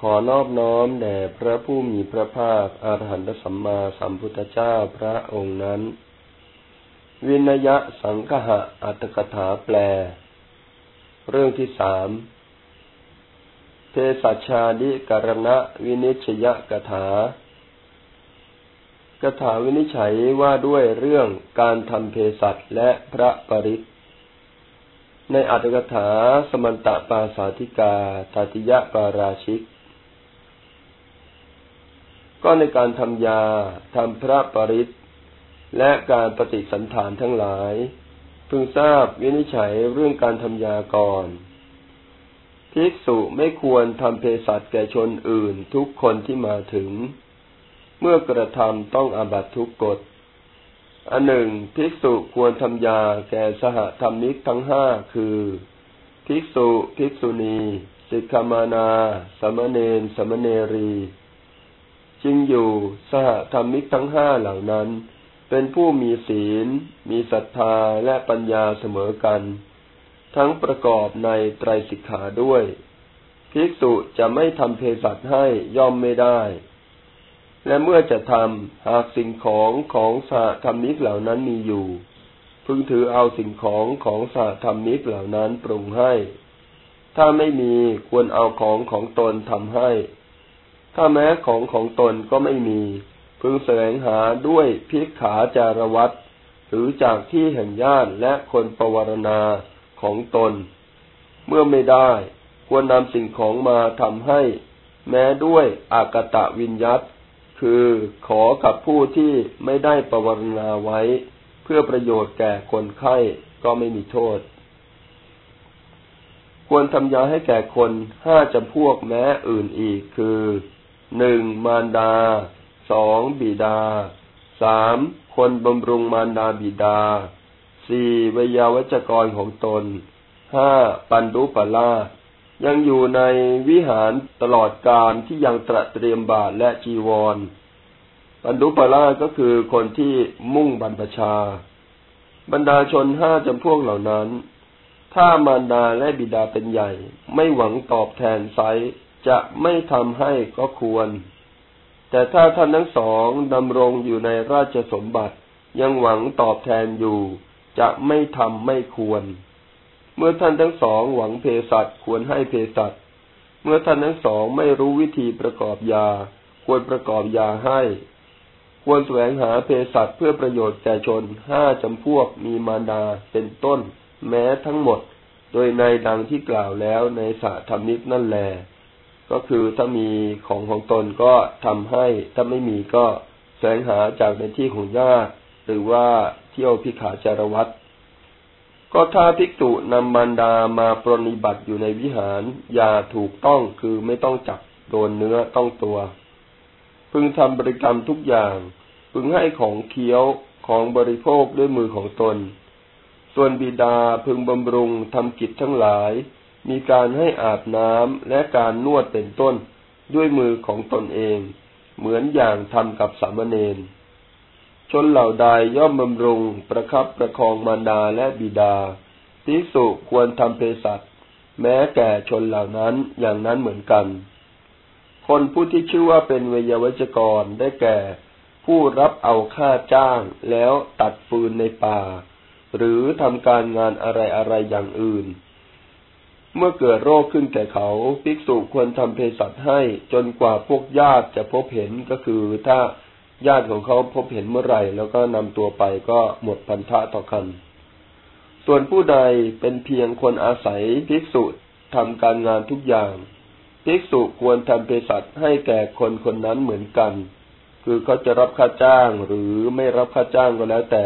ขอนอบน้อมแด่พระผู้มีพระภาคอรหันตสัมมาสัมพุทธเจ้าพระองค์นั้น วินยะสังคหะอัตถกถาแปล เรื่องที่สามเทสัชาดิกรณะวินิชยกถากถาวินิจฉัยว่าด้วยเรื่องการทำเพสัชและพระปริศในอัตถกถาสมันตปาสาธิกาตติยะปาราชิก ก็ในการทำยาทำพระปริศและการปฏิสันฐานทั้งหลาย พึงทราบวินิจฉัยเรื่องการทำยาก่อนภิกษุไม่ควรทำเภสัชแก่ชนอื่นทุกคนที่มาถึง เมื่อกระทำต้องอาบัตทุกกฎอันหนึ่งภิกษุควรทำยาแก่สหธรรมิกทั้งห้าคือภิกษุ ภิกษุณีสิกขามานา สมณเณรสมณเณรี จึงอยู่สหธรรมิกทั้งห้าเหล่านั้น เป็นผู้มีศีล มีศรัทธาและปัญญาเสมอกัน ทั้งประกอบในไตรสิกขาด้วย ภิกษุจะไม่ทำเพสัตให้ย่อมไม่ได้ และเมื่อจะทำหากสิ่งของของสหธรรมิกเหล่านั้นมีอยู่ พึงถือเอาสิ่งของของสหธรรมิกเหล่านั้นปรุงให้ ถ้าไม่มีควรเอาของของตนทำให้ ถ้าแม้ของของตนก็ไม่มี พึงแสวงหาด้วยพิกขาจารวัตหรือจากที่แห่งญาติและคนปวารณาของตน เมื่อไม่ได้ ควรนำสิ่งของมาทำให้ แม้ด้วยอากตะวิญยัตคือขอกับผู้ที่ไม่ได้ประวรณาไว้ เพื่อประโยชน์แก่คนไข้ก็ไม่มีโทษ ควรทำยาให้แก่คนห้าจำพวกแม้อื่นอีกคือ หนึ่งมารดาสองบิดาสามคนบำรุงมารดาบิดาสี่วยาวัจกรของตนห้าปันดุปลายังอยู่ในวิหารตลอดการที่ยังตระเตรียมบาทและจีวรบรรดุปราก็คือคนที่มุ่งบรรพชา บรรดาชนห้าจำพวกเหล่านั้น ถ้ามารดาและบิดาเป็นใหญ่ ไม่หวังตอบแทนไซ จะไม่ทำให้ก็ควร แต่ถ้าท่านทั้งสองดำรงอยู่ในราชสมบัติยังหวังตอบแทนอยู่ จะไม่ทำไม่ควร เมื่อท่านทั้งสองหวังเภสัชควรให้เภสัชเมื่อท่านทั้งสองไม่รู้วิธีประกอบยา ควรประกอบยาให้ ควรแสวงหาเภสัชเพื่อประโยชน์แก่ชนห้าจำพวกมีมารดาเป็นต้น แม้ทั้งหมด โดยในดังที่กล่าวแล้วในสาธรรมิกนั่นแหละ ก็คือถ้ามีของของตนก็ทำให้ถ้าไม่มีก็แสวงหาจากในที่ของญาติหรือว่าเที่ยวพิขาจารวัตรก็ถ้าภิกษุนำมารดามาปรนิบัติอยู่ในวิหารอย่าถูกต้องคือไม่ต้องจับโดนเนื้อต้องตัว พึงทำบริกรรมทุกอย่าง พึงให้ของเคี้ยวของบริโภคด้วยมือของตน ส่วนบิดาพึงบำรุงทำกิจทั้งหลาย มีการให้อาบน้ำและการนวดเป็นต้นด้วยมือของตนเอง เหมือนอย่างทำกับสามเณรชนเหล่าใดย่อมบำรุงประคับประคองมารดาและบิดาทิสุควรทำเภสัชแม้แก่ชนเหล่านั้นอย่างนั้นเหมือนกัน คนผู้ที่ชื่อว่าเป็นเวยวัจกรได้แก่ ผู้รับเอาค่าจ้างแล้วตัดฟืนในป่า หรือทำการงานอะไรอะไรอย่างอื่น เมื่อเกิดโรคขึ้นแก่เขาภิกษุควรทำเภสัชให้จนกว่าพวกญาติจะพบเห็นก็คือถ้าญาติของเขาพบเห็นเมื่อไหร่ แล้วก็นำตัวไปก็หมดพันธะต่อกัน ส่วนผู้ใดเป็นเพียงคนอาศัยภิกษุทำการงานทุกอย่างภิกษุควรทำเภสัชให้แก่คนคนนั้นเหมือนกัน คือเขาจะรับค่าจ้างหรือไม่รับค่าจ้างก็แล้วแต่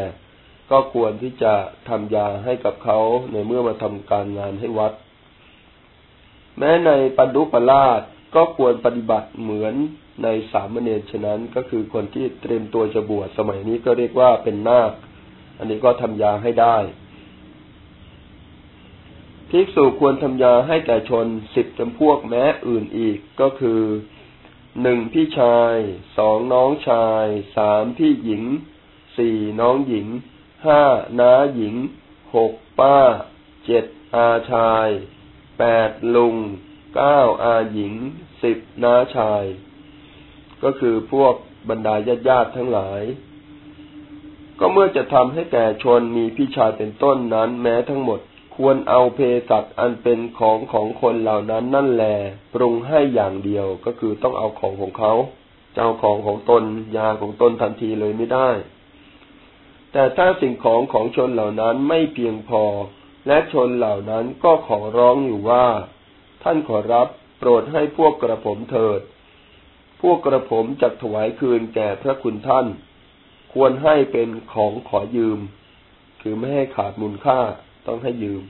ก็ควรที่จะทำยาให้กับเขาในเมื่อมาทำการงานให้วัด แม้ในปันดุปลาดก็ควรปฏิบัติเหมือนในสามเณรฉะนั้นก็คือคนที่เตรียมตัวจะบวชสมัยนี้ก็เรียกว่าเป็นนาค อันนี้ก็ทำยาให้ได้ภิกษุควรทำยาให้แก่ชนสิบจำพวกแม้อื่นอีกก็คือหนึ่งพี่ชายสองน้องชายสามพี่หญิงสี่น้องหญิงห้าน้าหญิงหกป้าเจ็ดอาชาย แปดลุงเก้าอาหญิงสิบน้าชาย ก็คือพวกบรรดาญาติญาติทั้งหลาย ก็เมื่อจะทำให้แก่ชนมีพี่ชายเป็นต้นนั้นแม้ทั้งหมดควรเอาเพสัตอันเป็นของของคนเหล่านั้นนั่นแหลปรุงให้อย่างเดียวก็คือต้องเอาของของเขาเจ้าของของตนยาของตนทันทีเลยไม่ได้ แต่ถ้าสิ่งของของชนเหล่านั้นไม่เพียงพอ และชนเหล่านั้นก็ขอร้องอยู่ว่า ท่านขอรับโปรดให้พวกกระผมเถิด พวกกระผมจักถวายคืนแก่พระคุณท่าน ควรให้เป็นของขอยืม คือไม่ให้ขาดมูลค่าต้องให้ยืม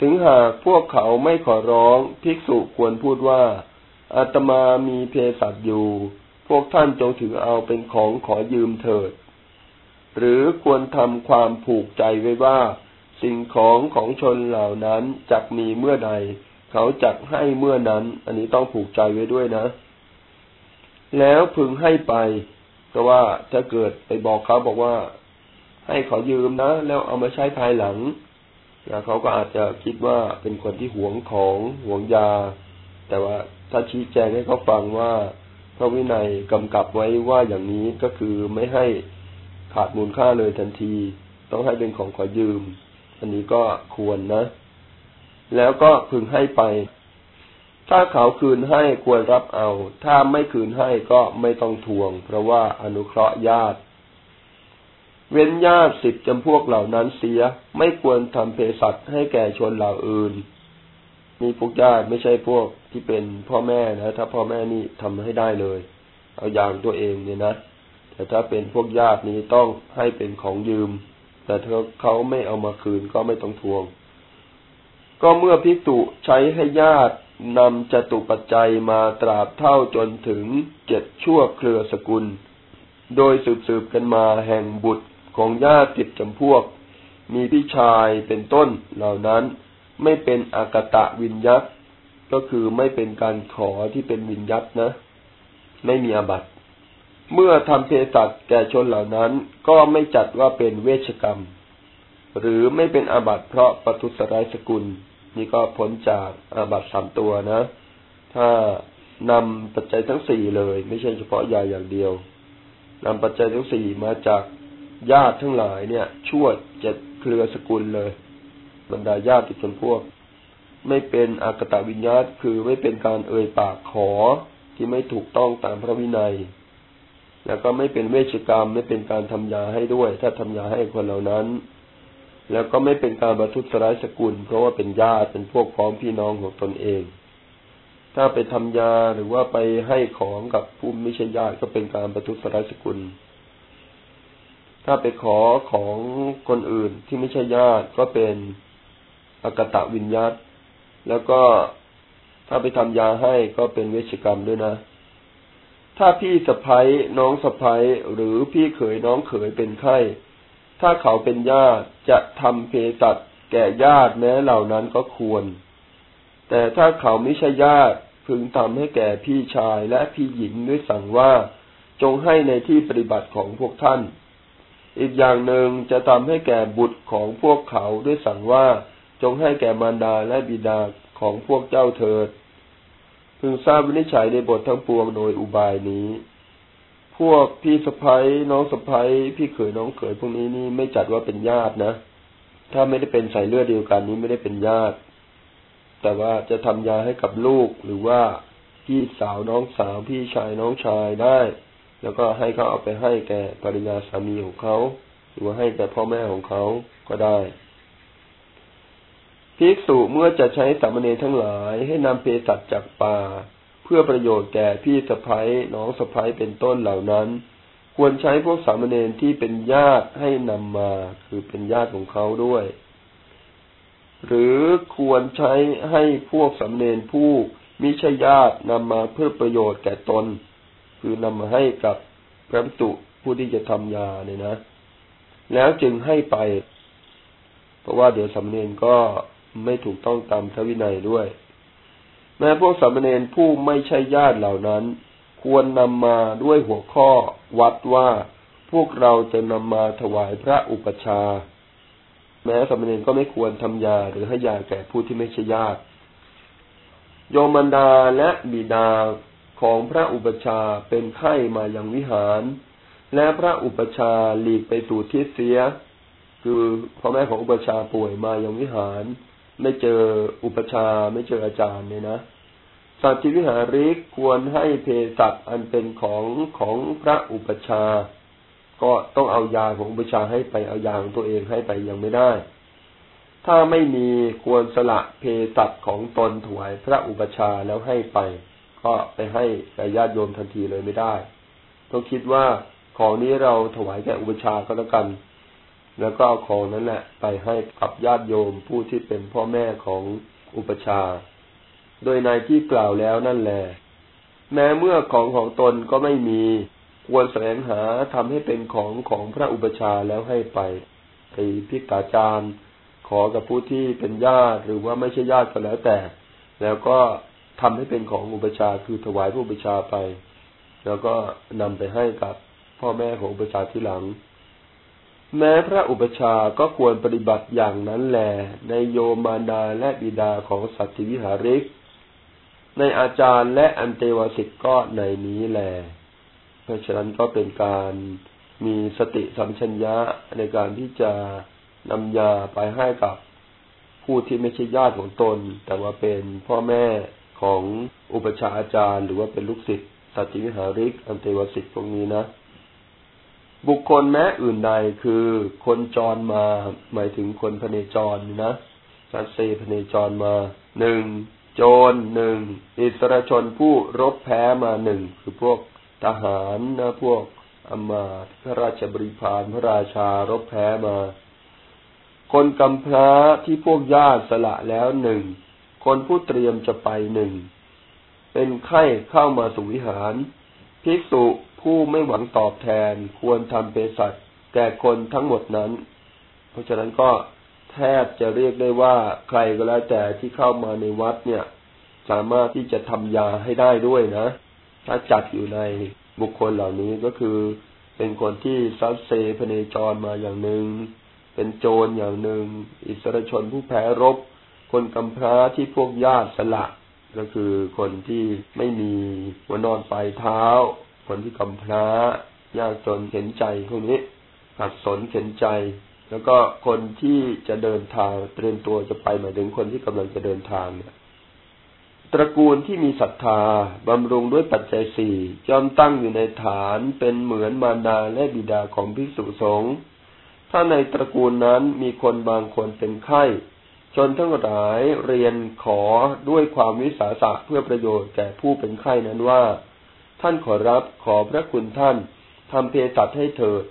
ถึงหากพวกเขาไม่ขอร้องภิกษุควรพูดว่าอาตมามีเพศัตอยู่ พวกท่านจงถือเอาเป็นของขอยืมเถิด หรือควรทำความผูกใจไว้ว่า สิ่งของของชนเหล่านั้นจักมีเมื่อใด เขาจักให้เมื่อนั้น อันนี้ต้องผูกใจไว้ด้วยนะ แล้วพึงให้ไปเพราะว่าถ้าเกิดไปบอกเขาบอกว่า ให้ขอยืมนะ แล้วเอามาใช้ภายหลังเขาก็อาจจะคิดว่าเป็นคนที่หวงของหวงยา แต่ว่าถ้าชี้แจงให้เขาฟังว่าพระวินัยกำกับไว้ว่าอย่างนี้ก็คือไม่ให้ขาดมูลค่าเลยทันที ต้องให้เป็นของขอยืม อันนี้ก็ควรนะ แล้วก็พึงให้ไป ถ้าเขาคืนให้ควรรับเอา ถ้าไม่คืนให้ก็ไม่ต้องทวง เพราะว่าอนุเคราะห์ญาติ เว้นญาติสิบจำพวกเหล่านั้นเสีย ไม่ควรทำเภสัชให้แก่ชนเหล่าอื่นมีพวกญาติไม่ใช่พวกที่เป็นพ่อแม่นะ ถ้าพ่อแม่นี่ทำให้ได้เลย เอาอย่างตัวเองเนี่ยนะ แต่ถ้าเป็นพวกญาตินี้ต้องให้เป็นของยืม แต่เขาไม่เอามาคืนก็ไม่ต้องทวง ก็เมื่อพิจุใช้ให้ญาตินำจตุปัจจัยมาตราบเท่าจนถึงเจ็ดชั่วเครือสกุล โดยสืบๆกันมาแห่งบุตรของญาติติดจำพวก มีพี่ชายเป็นต้นเหล่านั้นไม่เป็นอากตะวินยัตก็คือไม่เป็นการขอที่เป็นวินยัตนะ ไม่มีอาบัต เมื่อทำเพศัตแก่ชนเหล่านั้น ก็ไม่จัดว่าเป็นเวชกรรม หรือไม่เป็นอาบัตเพราะปทุสรายสกุล นี่ก็พ้นจากอาบัตสามตัวนะ ถ้านำปัจจัยทั้งสี่เลย ไม่ใช่เฉพาะยาอย่างเดียวนำปัจจัยทั้งสี่มาจากญาติทั้งหลายเนี่ย ชั่วเจ็ดเครือสกุลเลย บรรดาญาติชนพวก ไม่เป็นอากตวิญญาตคือไม่เป็นการเอ่ยปากขอที่ไม่ถูกต้องตามพระวินัย แล้วก็ไม่เป็นเวชกรรมไม่เป็นการทำยาให้ด้วย ถ้าทำยาให้คนเหล่านั้น แล้วก็ไม่เป็นการบรรทุสร้ายสกุล เพราะว่าเป็นญาติเป็นพวกพ้องพี่น้องของตนเอง ถ้าไปทำยาหรือว่าไปให้ของกับผู้ไม่ใช่ญาติก็เป็นการบรรทุสร้ายสกุล ถ้าไปขอของคนอื่นที่ไม่ใช่ญาติก็เป็นอากตะวิญญาตแล้วก็ถ้าไปทำยาให้ก็เป็นเวชกรรมด้วยนะ ถ้าพี่สะพ้ยน้องสะพ้ยหรือพี่เขยน้องเขยเป็นไข้ ถ้าเขาเป็นญาติจะทำเพสัตแก่ญาติแม้เหล่านั้นก็ควร แต่ถ้าเขาไม่ใช่ญาติพึงทำให้แก่พี่ชายและพี่หญิงด้วยสั่งว่าจงให้ในที่ปฏิบัติของพวกท่าน อีกอย่างหนึ่งจะทำให้แก่บุตรของพวกเขาด้วยสั่งว่าจงให้แก่มารดาและบิดาของพวกเจ้าเถิด พึงทราบวินิจฉัยในบททั้งปวงโดยอุบายนี้ พวกพี่สะพ้ยน้องสะพ้ยพี่เขยน้องเขยพวกนี้นี่ไม่จัดว่าเป็นญาตินะ ถ้าไม่ได้เป็นสายเลือดเดียวกันนี้ไม่ได้เป็นญาติ แต่ว่าจะทำยาให้กับลูกหรือว่าพี่สาวน้องสาวพี่ชายน้องชายได้ แล้วก็ให้เขาเอาไปให้แก่ภรรยาสามีของเขา หรือว่าให้แก่พ่อแม่ของเขาก็ได้ ภิกษุเมื่อจะใช้สามเณรทั้งหลายให้นำเภสัชจากป่า เพื่อประโยชน์แก่พี่สะพ้ยน้องสะพ้ยเป็นต้นเหล่านั้น ควรใช้พวกสามเณรที่เป็นญาติให้นำมาคือเป็นญาติของเขาด้วย หรือควรใช้ให้พวกสามเณรผู้มิใช่ญาตินำมาเพื่อประโยชน์แก่ตน คือนำมาให้กับพระตุผู้ที่จะทำยาเนี่ยนะ แล้วจึงให้ไป เพราะว่าเดี๋ยวสามเณรก็ ไม่ถูกต้องตามพระวินัยด้วย แม้พวกสามเณรผู้ไม่ใช่ญาติเหล่านั้น ควรนำมาด้วยหัวข้อวัดว่าพวกเราจะนำมาถวายพระอุปชา แม้สามเณรก็ไม่ควรทำยาหรือให้ยาแก่ผู้ที่ไม่ใช่ญาติ โยมันดาและบิดาของพระอุปชาเป็นไข้มายังวิหาร และพระอุปชาหลีกไปสู่ทิศเสีย คือพ่อแม่ของอุปชาป่วยมายังวิหาร ไม่เจออุปชาไม่เจออาจารย์เนี่ยนะสัตว์วิหาริกควรให้เพศัตอันเป็นของของพระอุปชา ก็ต้องเอายาของอุปชาให้ไปเอายาของตัวเองให้ไปยังไม่ได้ ถ้าไม่มีควรสละเพศัตของตนถวายพระอุปชาแล้วให้ไป ก็ไปให้แก่ญาติโยมทันทีเลยไม่ได้ ต้องคิดว่าของนี้เราถวายแก่อุปชาก็แล้วกัน แล้วก็เอาของนั้นแหละไปให้กับญาติโยมผู้ที่เป็นพ่อแม่ของอุปชา โดยในที่กล่าวแล้วนั่นแหละแม้เมื่อของของตนก็ไม่มีควรแสวงหาทำให้เป็นของของพระอุปชาแล้วให้ไปไปพิกาจารย์ขอกับผู้ที่เป็นญาติหรือว่าไม่ใช่ญาติก็แล้วแต่ แล้วก็ทำให้เป็นของอุปชาคือถวายผู้อุปชาไป แล้วก็นำไปให้กับพ่อแม่ของอุปชาที่หลัง แม้พระอุปชาก็ควรปฏิบัติอย่างนั้นแหละในโยมารดาและบิดาของสัตว์วิหาริก ในอาจารย์และอันเตวสิกก็ในนี้แหละเพราะฉะนั้นก็เป็นการมีสติสัมชัญญะในการที่จะนำยาไปให้กับผู้ที่ไม่ใช่ญาติของตน แต่ว่าเป็นพ่อแม่ของอุปชาอาจารย์ หรือว่าเป็นลูกศิษย์สัติวิหาริก อันเตวสิกตรงนี้นะ บุคคลแม้อื่นใดคือคนจรมา หมายถึงคนพเนจรนะสัตเซพเนจรมาหนึ่งโจรหนึ่งอิสระชนผู้รบแพ้มาหนึ่งคือพวกทหารนะพวกอมาตพระราชบริพารพระราชารบแพ้มา คนกำพร้าที่พวกญาติสละแล้วหนึ่งคนผู้เตรียมจะไปหนึ่งเป็นไข้เข้ามาสู่วิหาร ภิกษุผู้ไม่หวังตอบแทนควรทำเปสัตแก่คนทั้งหมดนั้น เพราะฉะนั้นก็แทบจะเรียกได้ว่าใครก็แล้วแต่ที่เข้ามาในวัดเนี่ย สามารถที่จะทำยาให้ได้ด้วยนะ ถ้าจัดอยู่ในบุคคลเหล่านี้ก็คือ เป็นคนที่ซัดเซพเนจรมาอย่างหนึ่ง เป็นโจรอย่างหนึ่ง อิสรชนผู้แพ้รบ คนกำพร้าที่พวกญาติสละ ก็คือคนที่ไม่มีหัวนอนปลายเท้า คนที่กำพร้ายากจนเข็นใจพวกนี้ขัดสนเข็นใจ แล้วก็คนที่จะเดินทางเตรียมตัวจะไปหมายถึงคนที่กำลังจะเดินทางเนี่ยตระกูลที่มีศรัทธาบำรุงด้วยปัจจัยสี่ย่อมตั้งอยู่ในฐานเป็นเหมือนมารดาและบิดาของภิกษุสงฆ์ถ้าในตระกูลนั้นมีคนบางคนเป็นไข้ ชนทั้งหลายเรียนขอด้วยความวิสาสะเพื่อประโยชน์แก่ผู้เป็นไข้นั้นว่า ท่านขอรับขอพระคุณท่านทำเพศัตให้เถิด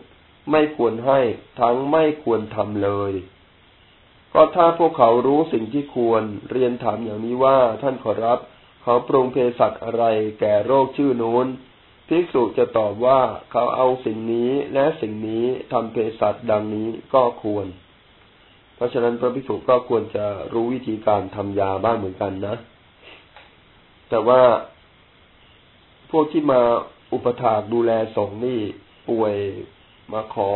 ไม่ควรให้ทั้งไม่ควรทำเลย ก็ถ้าพวกเขารู้สิ่งที่ควรเรียนถามอย่างนี้ว่าท่านขอรับ เขาปรุงเภสัชอะไรแก่โรคชื่อนู้นภิกษุจะตอบว่าเขาเอาสิ่งนี้และสิ่งนี้ทำเภสัชดังนี้ก็ควร เพราะฉะนั้นพระภิกษุก็ควรจะรู้วิธีการทำยาบ้างเหมือนกันนะ แต่ว่าพวกที่มาอุปถากดูแลสงฆ์นี่ป่วยมาขอ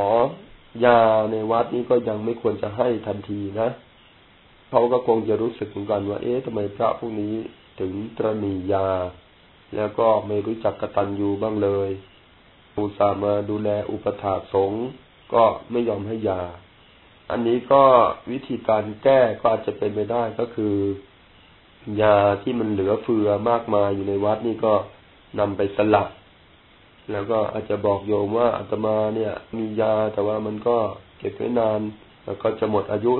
ยาในวัดนี้ก็ยังไม่ควรจะให้ทันทีนะเขาก็คงจะรู้สึกเหมือนกันว่า เอ๊ะทำไมพระพวกนี้ถึงตรณียา แล้วก็ไม่รู้จักกตัญญูบ้างเลยอุตส่าห์มาดูแลอุปถาสงฆ์ก็ไม่ยอมให้ยา อันนี้ก็วิธีการแก้ก็อาจจะเป็นไปได้ก็คือ ยาที่มันเหลือเฟือมากมายอยู่ในวัดนี่ก็นำไปสลับ แล้วก็อาจจะบอกโยมว่าอาตมาเนี่ย มียาแต่ว่ามันก็เก็บไว้นาน แล้วก็จะหมดอายุ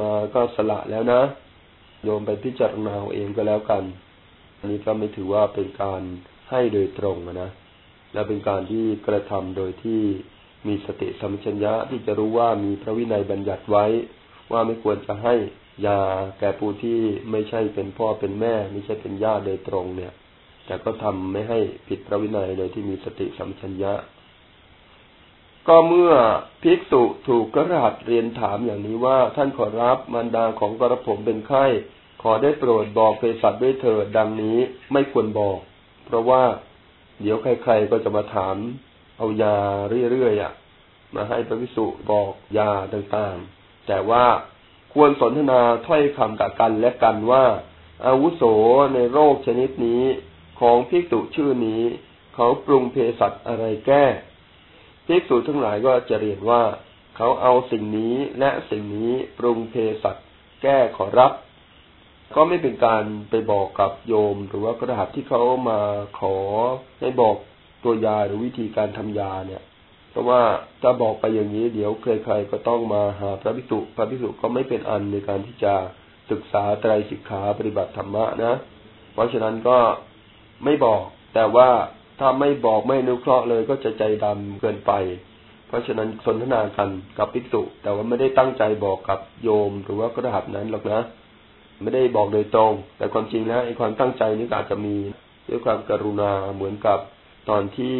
มาก็สละแล้วนะ โยมไปพิจารณาเองก็แล้วกัน อันนี้ก็ไม่ถือว่าเป็นการให้โดยตรงนะ และเป็นการที่กระทำโดยที่ มีสติสัมชัญญะที่จะรู้ว่ามีพระวินัยบัญญัติไว้ ว่าไม่ควรจะให้ยาแก่ผู้ที่ไม่ใช่เป็นพ่อเป็นแม่ ไม่ใช่เป็นญาติโดยตรงเนี่ย แต่ก็ทำไม่ให้ผิดพระวินัยโดยที่มีสติสัมชัญญะ ก็เมื่อภิกษุถูกกระหัตเรียนถามอย่างนี้ว่าท่านขอรับมารดาของกระผมเป็นไข้ขอได้โปรดบอกเภสัชด้วยเถิดดังนี้ไม่ควรบอก เพราะว่าเดี๋ยวใครๆก็จะมาถาม เอายาเรื่อยๆอะมาให้พระภิกษุบอกยาต่างๆ แต่ว่าควรสนทนาถ้อยคำกับกันและกันว่า อาวุโสในโรคชนิดนี้ของภิกษุชื่อนี้ เขาปรุงเภสัชอะไรแก้ภิกษุทั้งหลายก็จะเรียนว่า เขาเอาสิ่งนี้และสิ่งนี้ปรุงเภสัชแก้ขอรับ ก็ไม่เป็นการไปบอกกับโยม หรือว่ากระหับที่เขามาขอให้บอก ตัวยาหรือวิธีการทำยาเนี่ย เพราะว่าถ้าบอกไปอย่างนี้เดี๋ยวใครๆก็ต้องมาหาพระภิกษุพระภิกษุก็ไม่เป็นอันในการที่จะศึกษาไตรสิกขาปฏิบัติธรรมะนะ เพราะฉะนั้นก็ไม่บอก แต่ว่าถ้าไม่บอกไม่นุเคราะห์เลยก็จะใจดำเกินไป เพราะฉะนั้นสนทนากันกับภิกษุ แต่ว่าไม่ได้ตั้งใจบอกกับโยมหรือว่ากระหับนั้นหรอกนะไม่ได้บอกโดยตรง แต่ความจริงแล้วไอ้ความตั้งใจนี้อาจจะมีด้วยความกรุณาเหมือนกับ ตอนที่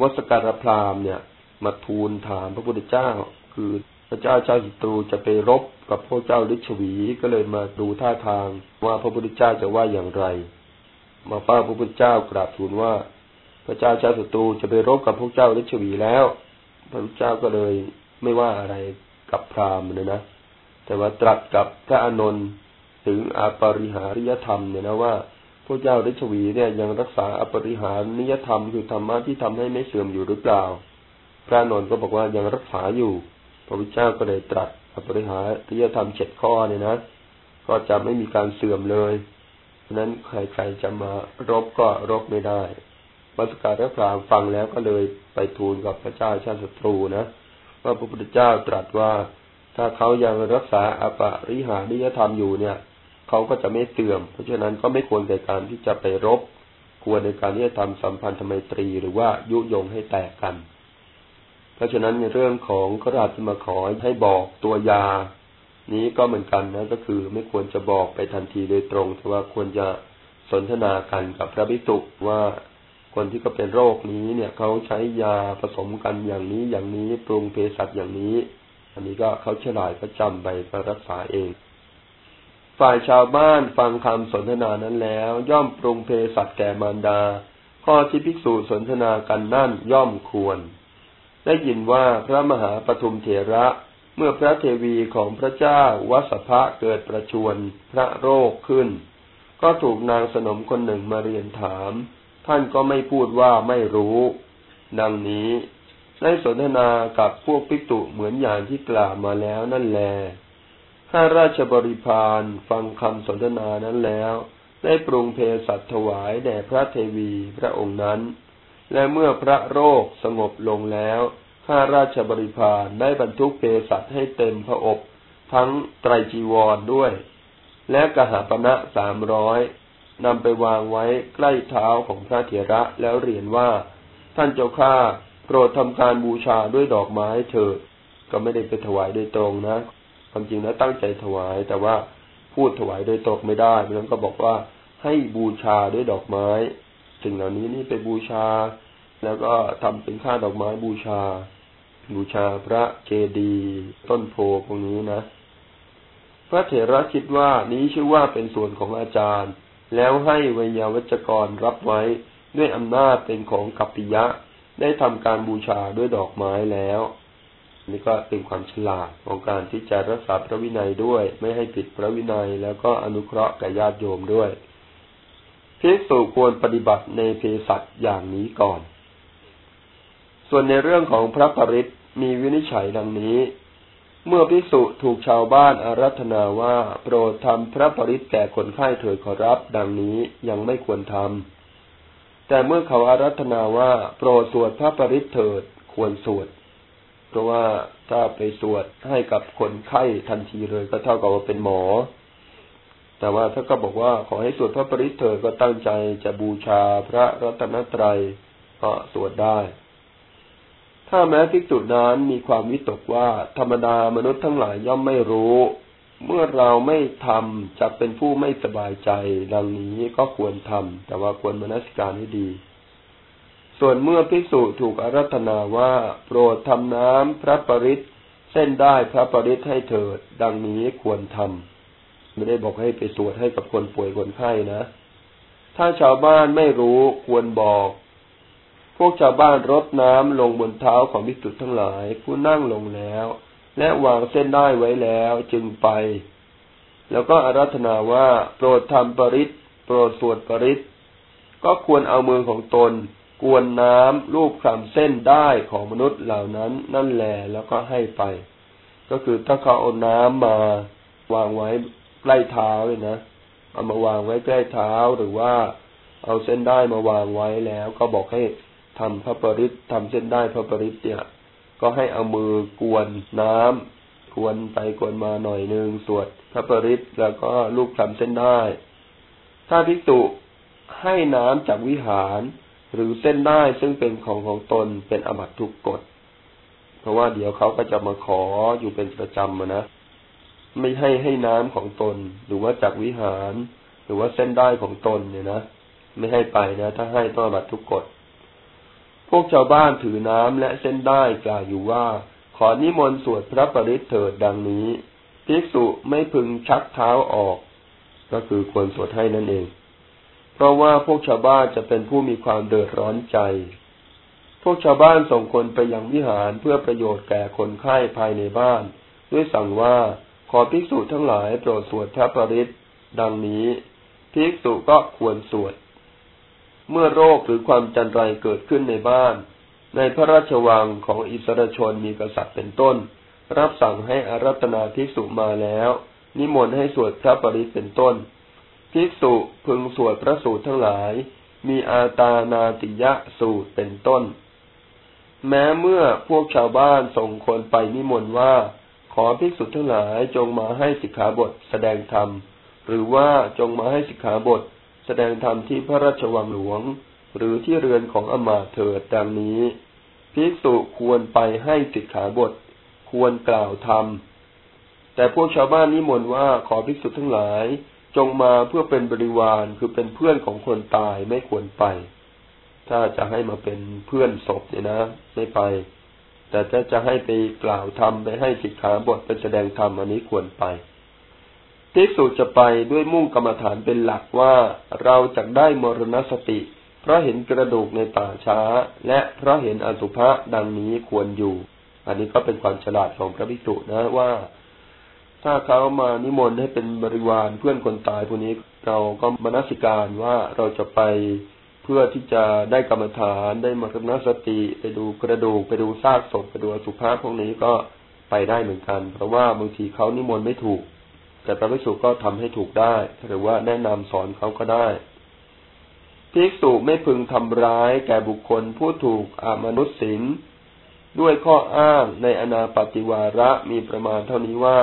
วสการพราหมณ์เนี่ย มาทูลถามพระพุทธเจ้า คือพระเจ้าชาติตรูจะไปรบกับพระเจ้าฤชวีก็เลยมาดูท่าทางว่าพระพุทธเจ้าจะว่าอย่างไร มาเฝ้าพระพุทธเจ้ากราบทูลว่า พระเจ้าชาติตรูจะไปรบกับพระเจ้าฤชวีแล้ว พระพุทธเจ้าก็เลยไม่ว่าอะไรกับพราหมณ์เลยนะ แต่ว่าตรัสกับพระอานนท์ถึงอาปริหาริยธรรมเนี่ยนะว่า พระเจ้าฤชวีเนี่ยยังรักษาอปริหารนิยธรรมคือธรรมะที่ทำให้ไม่เสื่อมอยู่หรือเปล่า พระนนท์ก็บอกว่ายังรักษาอยู่ พระพุทธเจ้าก็เลยตรัสอปริหารนิยธรรมเจ็ดข้อเนี่ยนะ ก็จะไม่มีการเสื่อมเลยเพราะนั้นใครๆจะมารบก็รบไม่ได้มัสการพระพรามฟังแล้วก็เลยไปทูลกับพระเจ้าชาติศัตรูนะว่าพระพุทธเจ้าตรัสว่าถ้าเขายังรักษาอปริหานิยธรรมอยู่เนี่ย เขาก็จะไม่เสื่อม เพราะฉะนั้นก็ไม่ควรในการที่จะไปรบ ควรในการที่จะทำสัมพันธไมตรีหรือว่ายุยงให้แตกกัน เพราะฉะนั้นในเรื่องของกระดาษที่มาขอให้บอกตัวยา นี้ก็เหมือนกันนะ ก็คือไม่ควรจะบอกไปทันทีโดยตรง แต่ว่าควรจะสนทนากันกับพระภิกษุว่าคนที่ก็เป็นโรคนี้เนี่ยเขาใช้ยาผสมกันอย่างนี้อย่างนี้ปรุงเภสัชอย่างนี้ อันนี้ก็เขาฉลาดก็จำไปก็รักษาเอง ฝ่ายชาวบ้านฟังคำสนทนานั้นแล้ว ย่อมปรุงเพสัตแก่มารดา ข้อที่ภิกษุสนทนากันนั่นย่อมควร ได้ยินว่าพระมหาปทุมเถระเมื่อพระเทวีของพระเจ้าวัสภะเกิดประชวนพระโรคขึ้น ก็ถูกนางสนมคนหนึ่งมาเรียนถาม ท่านก็ไม่พูดว่าไม่รู้ ดังนี้ได้สนทนากับพวกภิกษุเหมือนอย่างที่กล่าวมาแล้วนั่นแหล ข้าราชบริพารฟังคำสนทนานั้นแล้ว ได้ปรุงเพสัตถวายแด่พระเทวีพระองค์นั้น และเมื่อพระโรคสงบลงแล้วข้าราชบริพารได้บรรทุกเพสัตให้เต็มพระอบทั้งไตรจีวรด้วย และกหาปณะสามร้อยนำไปวางไว้ใกล้เท้าของพระเถระแล้วเรียนว่า ท่านเจ้าข้าโปรดทำการบูชาด้วยดอกไม้เถิดก็ไม่ได้ไปถวายโดยตรงนะ ความจริงแล้วตั้งใจถวาย แต่ว่าพูดถวายโดยตรงไม่ได้เพราะนั้นก็บอกว่าให้บูชาด้วยดอกไม้สิ่งเหล่านี้นี่ไปบูชา แล้วก็ทำเป็นค่าดอกไม้บูชา บูชาพระเจดีย์ต้นโพพวกนี้นะพระเถระคิดว่านี้ชื่อว่าเป็นส่วนของอาจารย์ แล้วให้วยาวัจกรรับไว้ด้วยอำนาจเป็นของกัปปิยะ ได้ทำการบูชาด้วยดอกไม้แล้ว นี่ก็เป็นความฉลาดของการที่จะรักษาพระวินัยด้วย ไม่ให้ผิดพระวินัยแล้วก็อนุเคราะห์กับญาติโยมด้วยพิสูจควรปฏิบัติในเพศัตอย่างนี้ก่อน ส่วนในเรื่องของพระปริตมีวินิจฉัยดังนี้ เมื่อพิสุถูกชาวบ้านอารัธนาว่าโปรดทำพระปริตแก่คนไข้เถิดขอรับ ดังนี้ยังไม่ควรทำแต่เมื่อเขาอารัธนาว่าโปรดสวดพระปริตเถิดควรสวด ราะว่าถ้าไปสวดให้กับคนไข้ทันทีเลย ก็เท่ากับว่าเป็นหมอ แต่ว่าถ้าก็บอกว่าขอให้สวดพระปริศเถิดก็ตั้งใจจะบูชาพระรัตนตรัยก็สวดได้ ถ้าแม้ภิกษุนั้นมีความวิตกว่าธรรมดามนุษย์ทั้งหลายย่อมไม่รู้ เมื่อเราไม่ทำจะเป็นผู้ไม่สบายใจ ดังนี้ก็ควรทำแต่ว่าควรมนสิการให้ดี ส่วนเมื่อภิกษุถูกอารัธนาว่า โปรดทำน้ำพระปริศเส้นได้พระปริศให้เถิด ดังนี้ควรทำไม่ได้บอกให้ไปสวดให้กับคนป่วยคนไข้นะ ถ้าชาวบ้านไม่รู้ควรบอก พวกชาวบ้านรดน้ำลงบนเท้าของภิกษุทั้งหลาย ผู้นั่งลงแล้ว และวางเส้นได้ไว้แล้วจึงไป แล้วก็อารัธนาว่า โปรดทำปริศโปรดสวดปริศก็ควรเอามือของตน กวนน้ำลูบคลำเส้นได้ของมนุษย์เหล่านั้น นั่นแหละแล้วก็ให้ไป ก็คือถ้าเขาเอาน้ำมาวางไว้ใกล้เท้าเลยนะเอามาวางไว้ใกล้เท้าหรือว่า เอาเส้นได้มาวางไว้แล้ว ก็บอกให้ทำพระปริศทำเส้นได้พระปริศเนี่ย ก็ให้เอามือกวนน้ำกวนไปกวนมาหน่อยหนึ่งสวดพระปริศแล้วก็ลูกคลำเส้นได้ ถ้าภิกษุให้น้ำจากวิหาร หรือเส้นได้ซึ่งเป็นของของตนเป็นอมัตทุกกฎ เพราะว่าเดี๋ยวเขาก็จะมาขออยู่เป็นประจำนะ ไม่ให้ให้น้ำของตน หรือว่าจากวิหาร หรือว่าเส้นได้ของตนเนี่ยนะ ไม่ให้ไปนะ ถ้าให้ต้องอบัตทุกกฎ พวกชาวบ้านถือน้ำและเส้นได้กล่าวอยู่ว่า ขอนิมนต์สวดพระปริศเถิดดังนี้ภิกษุไม่พึงชักเท้าออก ก็คือควรสวดให้นั่นเอง เพราะว่าพวกชาวบ้านจะเป็นผู้มีความเดือดร้อนใจ พวกชาวบ้านส่งคนไปยังวิหารเพื่อประโยชน์แก่คนไข้ภายในบ้าน ด้วยสั่งว่าขอภิกษุทั้งหลายโปรดสวดพระปริตดังนี้ภิกษุก็ควรสวด เมื่อโรคหรือความจันไรเกิดขึ้นในบ้าน ในพระราชวังของอิสราชนมีกษัตริย์เป็นต้น รับสั่งให้อารัตนาภิกษุมาแล้ว นิมนต์ให้สวดพระปริตเป็นต้น ภิกษุพึงสวดพระสูตรทั้งหลาย มีอาตานาติยะสูตรเป็นต้น แม้เมื่อพวกชาวบ้านส่งคนไปนิมนต์ว่า ขอภิกษุทั้งหลายจงมาให้สิกขาบทแสดงธรรม หรือว่าจงมาให้สิกขาบท แสดงธรรมที่พระราชวังหลวง หรือที่เรือนของอมาเถิดดังนี้ ภิกษุควรไปให้สิกขาบท ควรกล่าวธรรมแต่พวกชาวบ้านนิมนต์ว่าขอภิกษุทั้งหลาย จงมาเพื่อเป็นบริวารคือเป็นเพื่อนของคนตายไม่ควรไป ถ้าจะให้มาเป็นเพื่อนศพเนี่ยนะ ไม่ไป แต่ถ้าจะให้ไปกล่าวธรรมไปให้สิกขาบทไปแสดงธรรมอันนี้ควรไปที่สุจะไปด้วยมุ่งกรรมฐานเป็นหลักว่าเราจะได้มรณสติ เพราะเห็นกระดูกในป่าช้า และเพราะเห็นอสุภะดังนี้ควรอยู่ อันนี้ก็เป็นความฉลาดของพระภิกษุนะว่า ถ้าเขามานิมนต์ให้เป็นบริวารเพื่อนคนตายพวกนี้เราก็มนสิการว่าเราจะไปเพื่อที่จะได้กรรมฐานได้มรณสติไปดูกระดูกไปดูซากศพไปดูสุภาพพวกนี้ก็ไปได้เหมือนกัน เพราะว่าบางทีเขานิมนต์ไม่ถูก แต่พระภิกษุก็ทำให้ถูกได้ หรือว่าแนะนำสอนเขาก็ได้ภิกษุไม่พึงทำร้ายแก่บุคคลผู้ถูกอามนุษย์สินด้วยข้ออ้างในอนาปฏิวาระมีประมาณเท่านี้ว่า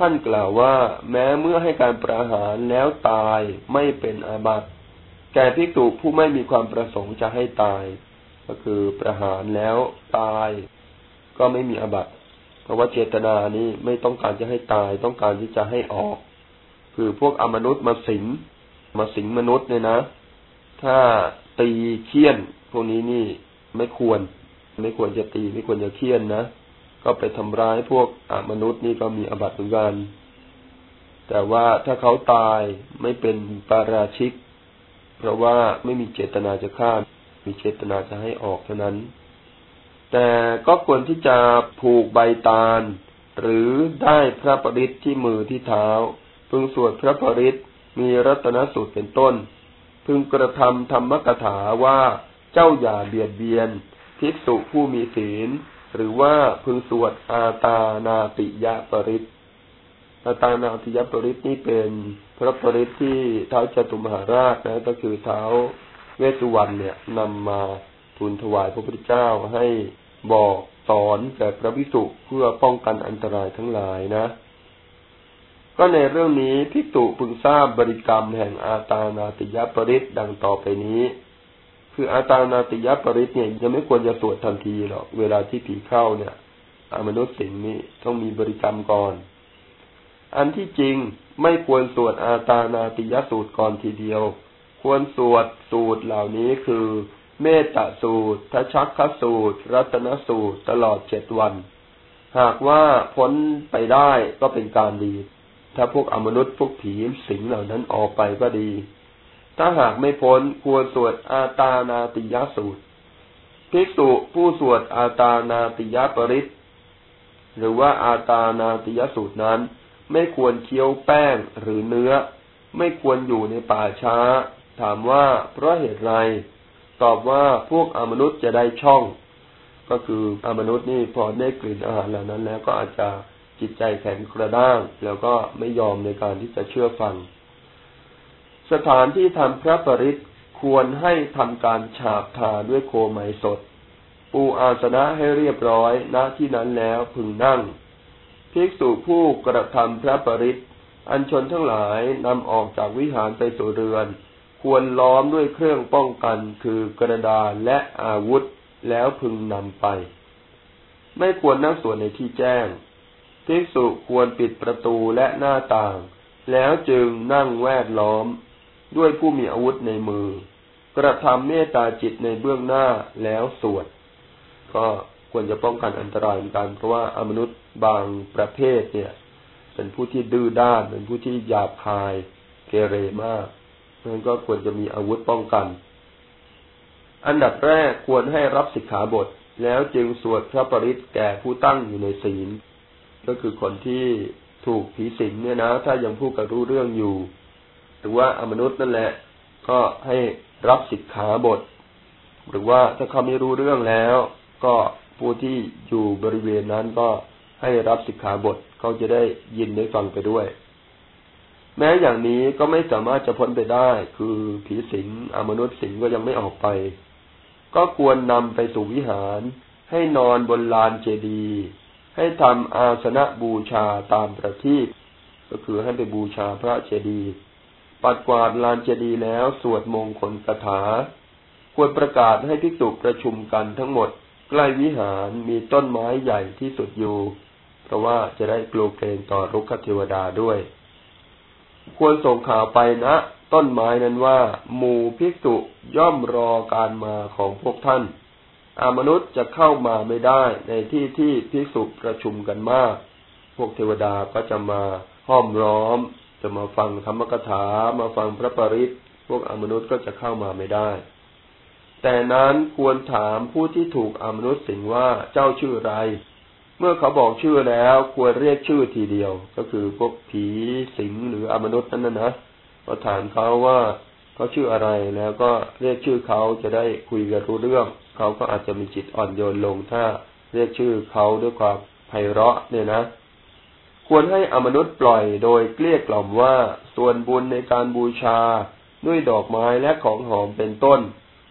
ท่านกล่าวว่า แม้เมื่อให้การประหารแล้วตายไม่เป็นอาบัติแก่ภิกษุผู้ไม่มีความประสงค์จะให้ตาย ก็คือประหารแล้วตาย ก็ไม่มีอาบัติเพราะว่าเจตนานี้ไม่ต้องการจะให้ตาย ต้องการที่จะให้ออก คือพวกอมนุษย์มาสิงมาสิงมนุษย์เนี่ยนะ ถ้าตีเคี่ยน พวกนี้นี่ไม่ควร ไม่ควรจะตีไม่ควรจะเคี่ยนนะ ก็ไปทำร้ายพวกอมนุษย์นี่ก็มีอบัติเหมือนกัน แต่ว่าถ้าเขาตายไม่เป็นปาราชิก เพราะว่าไม่มีเจตนาจะฆ่า มีเจตนาจะให้ออกเท่านั้น แต่ก็ควรที่จะผูกใบตาล หรือได้พระปริศที่มือที่เท้า พึงสวดพระปริศมีรัตนสูตรเป็นต้น พึงกระทำธรรมกถาว่าเจ้าอย่าเบียดเบียน ภิกษุผู้มีศีล หรือว่าพึงสวดอาตานาติยะปริตอาตานาติยะปริตนี่เป็นพระปริตที่เท้าจตุมหาราชนะ ก็คือเท้าเวสุวรรณเนี่ยนำมาทูลถวายพระพุทธเจ้าให้บอกสอนแก่พระวิสุเพื่อป้องกันอันตรายทั้งหลายนะ ก็ในเรื่องนี้พิจุพึงทราบบริกรรมแห่งอาตานาติยปริตดังต่อไปนี้ คืออาตานาติยปริศเนี่ยยังไม่ควรจะสวดทันทีหรอกเวลาที่ผีเข้าเนี่ยอมนุษย์สิงนี้ต้องมีบริกรรมก่อน อันที่จริงไม่ควรสวดอาตานาติยสูตรก่อนทีเดียว ควรสวดสูตรเหล่านี้คือเมตตาสูตรทัชักคสูตร รัตนสูตรตลอดเจ็ดวัน หากว่าพ้นไปได้ก็เป็นการดี ถ้าพวกอมนุษย์พวกผีสิงเหล่านั้นออกไปก็ดี ถ้าหากไม่พ้นควรสวดอาตานาติยสูตร ภิกษุผู้สวดอาตานาติยปริศหรือว่าอาตานาติยสูตรนั้น ไม่ควรเคี้ยวแป้งหรือเนื้อ ไม่ควรอยู่ในป่าช้า ถามว่าเพราะเหตุไร ตอบว่าพวกอมนุษย์จะได้ช่อง ก็คืออมนุษย์นี่พอได้กลิ่นอาหารเหล่านั้นแล้วก็อาจจะจิตใจแข็งกระด้าง แล้วก็ไม่ยอมในการที่จะเชื่อฟัง สถานที่ทำพระปริศควรให้ทำการฉาบทาด้วยโคไมสด ปูอาสนะให้เรียบร้อยณที่นั้นแล้วพึงนั่ง ภิกษุผู้กระทำพระปริศอัญชนทั้งหลายนำออกจากวิหารไปสู่เรือน ควรล้อมด้วยเครื่องป้องกันคือกระดาษและอาวุธแล้วพึงนำไป ไม่ควรนั่งส่วดในที่แจ้ง ภิกษุควรปิดประตูและหน้าต่าง แล้วจึงนั่งแวดล้อม ด้วยผู้มีอาวุธในมือ กระทำเมตตาจิตในเบื้องหน้าแล้วสวด ก็ควรจะป้องกันอันตรายเหมือนกันเพราะว่าอมนุษย์บางประเภทเนี่ย เป็นผู้ที่ดื้อด้าน เป็นผู้ที่หยาบคาย เกเรมากเพราะนั้นก็ควรจะมีอาวุธป้องกัน อันดับแรกควรให้รับสิกขาบท แล้วจึงสวดพระปริศแก่ผู้ตั้งอยู่ในศีล ก็คือคนที่ถูกผีสิงเนี่ยนะ ถ้ายังพูดกับรู้เรื่องอยู่ หรือว่าอมนุษย์นั่นแหละ ก็ให้รับสิกขาบท หรือว่าถ้าเขาไม่รู้เรื่องแล้ว ก็ผู้ที่อยู่บริเวณนั้นก็ให้รับสิกขาบทเขาจะได้ยินได้ฟังไปด้วย แม้อย่างนี้ก็ไม่สามารถจะพ้นไปได้ คือผีสิงอมนุษย์สิงก็ยังไม่ออกไป ก็ควรนำไปสู่วิหาร ให้นอนบนลานเจดีย์ให้ทำอาสนะบูชาตามประทีปก็คือให้ไปบูชาพระเจดีย์ ปัดกวาดลานเจดีย์แล้ว สวดมงคลคาถา ควรประกาศให้ภิกษุประชุมกันทั้งหมด ใกล้วิหารมีต้นไม้ใหญ่ที่สุดอยู่ เพราะว่าจะได้กลัวเกรงต่อรุกขเทวดาด้วย ควรส่งข่าวไปนะต้นไม้นั้นว่า หมู่ภิกษุย่อมรอการมาของพวกท่าน อามนุษย์จะเข้ามาไม่ได้ในที่ที่ภิกษุประชุมกันมาก พวกเทวดาก็จะมาห้อมล้อม จะมาฟังธรรมกถามาฟังพระปริศพวกอมนุษย์ก็จะเข้ามาไม่ได้ แต่นั้นควรถามผู้ที่ถูกอมนุษย์สิงว่าเจ้าชื่ออะไร เมื่อเขาบอกชื่อแล้วควรเรียกชื่อทีเดียว ก็คือพวกผีสิงหรืออมนุษย์นั้นนะนะก็ถามเขาว่าเขาชื่ออะไรแล้วก็เรียกชื่อเขาจะได้คุยกันรู้เรื่อง เขาก็อาจจะมีจิตอ่อนโยนลงถ้าเรียกชื่อเขาด้วยความไพเราะเนี่ยนะ ควรให้อมนุษย์ปล่อยโดยเกลี้ยกล่อมว่าส่วนบุญในการบูชาด้วยดอกไม้และของหอมเป็นต้น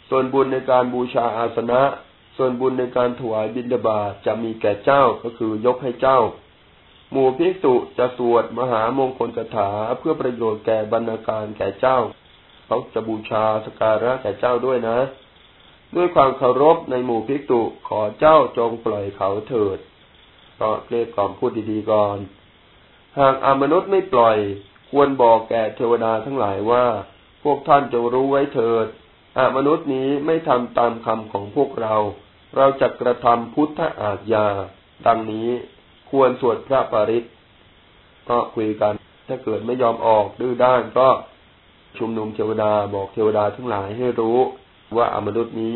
ส่วนบุญในการบูชาอาสนะ ส่วนบุญในการถวายบิณฑบาตจะมีแก่เจ้าก็คือยกให้เจ้า หมู่ภิกษุจะสวดมหามงคลคาถาเพื่อประโยชน์แก่บรรณาการแก่เจ้า เขาจะบูชาสการะแก่เจ้าด้วยนะ ด้วยความเคารพในหมู่ภิกษุขอเจ้าจงปล่อยเขาเถิด ก็เรียกกล่อมพูดดีๆก่อน หากอมนุษย์ไม่ปล่อย ควรบอกแก่เทวดาทั้งหลายว่า พวกท่านจงรู้ไว้เถิดอมนุษย์นี้ไม่ทำตามคำของพวกเรา เราจะกระทำพุทธอาญาดังนี้ควรสวดพระปริศก็คุยกัน ถ้าเกิดไม่ยอมออกดื้อด้านก็ชุมนุมเทวดาบอกเทวดาทั้งหลายให้รู้ ว่าอมนุษย์นี้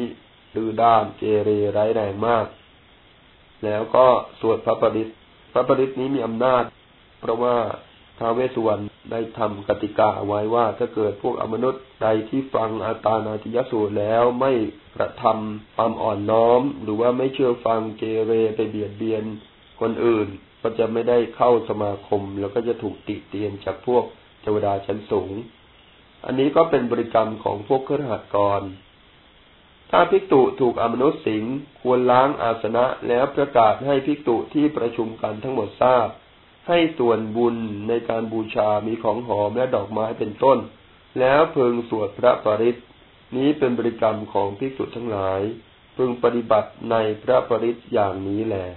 ดื้อด้านเกเรไร้แรงมาก แล้วก็สวดพระปริตพระปริตนี้มีอำนาจ เพราะว่าท้าวเวสสุวรรณได้ทำกติกาไว้ว่าถ้าเกิดพวกอมนุษย์ใดที่ฟังอาตานาติยสูตรแล้วไม่กระทำความอ่อนน้อม หรือว่าไม่เชื่อฟังเกเรไปเบียดเบียนคนอื่น ก็จะไม่ได้เข้าสมาคม แล้วก็จะถูกติเตียนจากพวกเทวดาชั้นสูง อันนี้ก็เป็นบริกรรมของพวกเครือขัดกร ถ้าภิกษุถูกอมนุษย์สิงควรล้างอาสนะแล้วประกาศให้ภิกษุที่ประชุมกันทั้งหมดทราบ ให้ส่วนบุญในการบูชามีของหอมและดอกไม้เป็นต้น แล้วพึงสวดพระปริศนี้เป็นบริกรรมของภิกษุทั้งหลาย พึงปฏิบัติในพระปริศอย่างนี้แหละ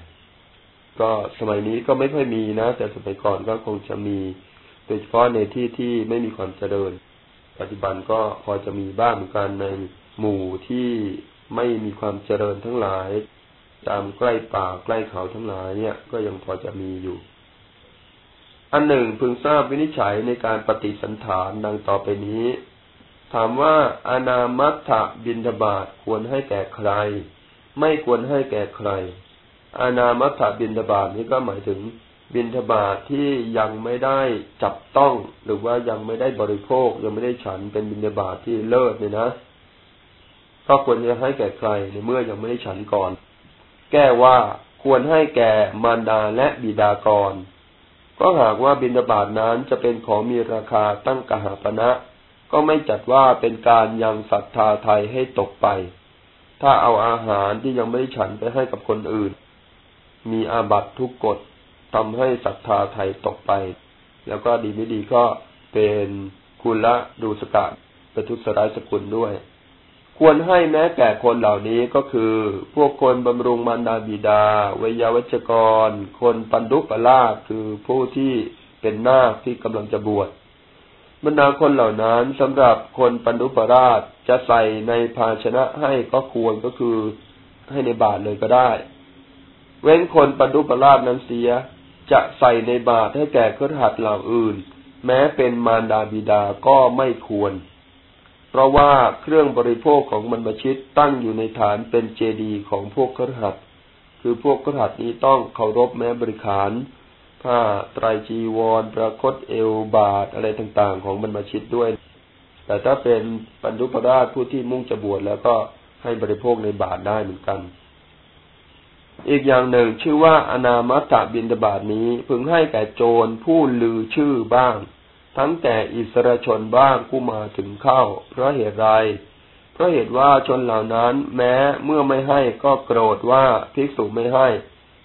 ก็สมัยนี้ก็ไม่ค่อยมีนะ แต่สมัยก่อนก็คงจะมีโดยเฉพาะในที่ที่ไม่มีความเจริญ ปัจจุบันก็พอจะมีบ้างเหมือนกันในหมู่ที่ไม่มีความเจริญทั้งหลาย ตามใกล้ป่าใกล้เขาทั้งหลายเนี่ย ก็ยังพอจะมีอยู่ อันหนึ่งพึงทราบวินิจฉัยในการปฏิสันฐานดังต่อไปนี้ ถามว่าอนามัตถบินทบาทควรให้แก่ใคร ไม่ควรให้แก่ใคร อนามัตถบินทบาทนี้ก็หมายถึงบินทบาทที่ยังไม่ได้จับต้อง หรือว่ายังไม่ได้บริโภค ยังไม่ได้ฉันเป็นบินทบาทที่เลิศเนี่ยนะก็ควรจะให้แก่ใครในเมื่อยังไม่ได้ฉันก่อน แก้ว่าควรให้แก่มารดาและบิดากร ก็หากว่าบินทบาทนั้นจะเป็นของมีราคาตั้งกหาปณะก็ไม่จัดว่าเป็นการยังศรัทธาไทยให้ตกไป ถ้าเอาอาหารที่ยังไม่ได้ฉันไปให้กับคนอื่น มีอาบัตทุกกฎทำให้ศรัทธาไทยตกไป แล้วก็ดีไม่ดีก็เป็นคุณละดูสกะป็นทุสร้ายสกุลด้วย ควรให้แม้แก่คนเหล่านี้ก็คือ พวกคนบำรุงมารดาบิดาวยาวัจกร คนปันดุปลาคือผู้ที่เป็นนาคที่กำลังจะบวชบรรดาคนเหล่านั้นสำหรับคนปันดุปราชจะใส่ในภาชนะให้ก็ควรก็คือให้ในบาทเลยก็ได้ เว้นคนปันดุปราชนั้นเสีย จะใส่ในบาตรให้แก่เครือขัดเหล่าอื่น แม้เป็นมารดาบิดาก็ไม่ควร เพราะว่าเครื่องบริโภคของมันบชิตตั้งอยู่ในฐานเป็นเจดีย์ของพวกเครือขัดคือพวกเครือขัดนี้ต้องเคารพแม้บริขารผ้าไตรจีวร ประคตเอวบาทอะไรต่างๆ ของบรรพชิตด้วย แต่ถ้าเป็นปัญญุปราชผู้ที่มุ่งจะบวชแล้วก็ให้บริโภคในบาทได้เหมือนกัน อีกอย่างหนึ่งชื่อว่าอนามัตบินดาบาทนี้พึงให้แก่โจรผู้ลือชื่อบ้าง ทั้งแต่อิสระชนบ้างผู้มาถึงเข้า เพราะเหตุไร เพราะเหตุว่าชนเหล่านั้น แม้เมื่อไม่ให้ก็โกรธว่าภิกษุไม่ให้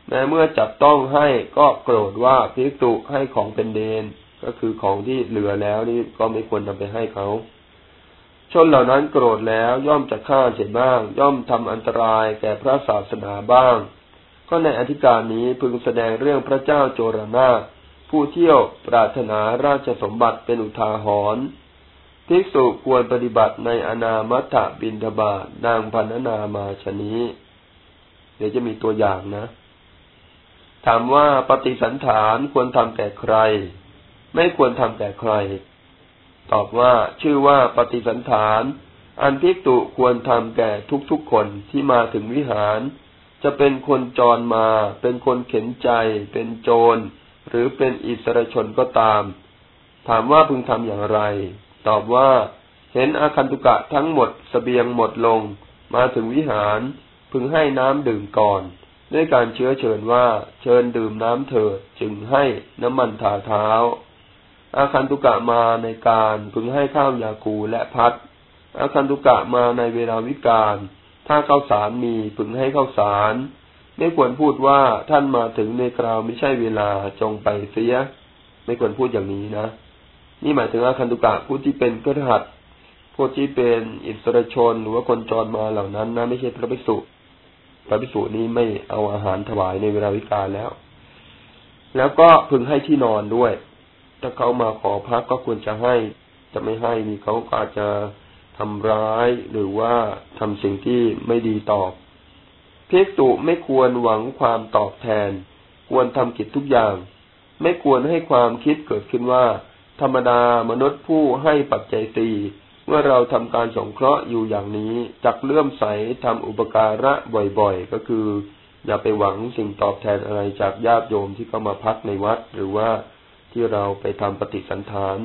แม้เมื่อจับต้องให้ก็โกรธว่าภิกษุให้ของเป็นเดน ก็คือของที่เหลือแล้วนี่ก็ไม่ควรนำไปให้เขา ชนเหล่านั้นโกรธแล้วย่อมจะฆ่าเสียบ้าง ย่อมทำอันตรายแก่พระศาสนาบ้าง ก็ในอธิการนี้พึงแสดงเรื่องพระเจ้าโจรนาถ ผู้เที่ยวปรารถนาราชสมบัติเป็นอุทาหรณ์ภิกษุควรปฏิบัติในอนามัตถบินทบาทนางพันนามาชนี้ เดี๋ยวจะมีตัวอย่างนะ ถามว่าปฏิสันฐานควรทำแก่ใคร ไม่ควรทำแก่ใคร ตอบว่าชื่อว่าปฏิสันฐาน อันภิกษุควรทำแก่ทุกๆคนที่มาถึงวิหาร จะเป็นคนจรมา เป็นคนเข็นใจ เป็นโจร หรือเป็นอิสระชนก็ตาม ถามว่าพึงทำอย่างไร ตอบว่าเห็นอาคันตุกะทั้งหมดสเสบียงหมดลง มาถึงวิหาร พึงให้น้ำดื่มก่อน ด้วยการเชื้อเชิญว่าเชิญดื่มน้ำเถิดจึงให้น้ำมันทาเท้า อาคันตุกะมาในการพึงให้ข้าวยาคูและพัดอาคันตุกะมาในเวลาวิกาลถ้าข้าวสารมีพึงให้ข้าวสาร ไม่ควรพูดว่าท่านมาถึงในคราวไม่ใช่เวลาจงไปเสีย ไม่ควรพูดอย่างนี้นะ นี่หมายถึงอาคันตุกะผู้ที่เป็นกระหัตผู้ที่เป็นอิสระชนหรือว่าคนจรมาเหล่านั้นนะไม่ใช่พระภิกษุพระภิกษุนี้ไม่เอาอาหารถวายในเวลาวิกาลแล้ว แล้วก็พึงให้ที่นอนด้วย ถ้าเขามาขอพักก็ควรจะให้จะไม่ให้นี่เขาอาจจะทำร้ายหรือว่าทำสิ่งที่ไม่ดีตอ บเพกตุไม่ควรหวังความตอบแทน ควรทำกิจทุกอย่าง ไม่ควรให้ความคิดเกิดขึ้นว่า ธรรมดามนุษย์ผู้ให้ปัจจัยตีเมื่อเราทำการสงเคราะห์อยู่อย่างนี้จักเลื่อมใสทำอุปการะบ่อยๆ ก็คือ อย่าไปหวังสิ่งตอบแทนอะไรจากญาติโยมที่เข้ามาพักในวัด หรือว่าที่เราไปทำปฏิสันฐาน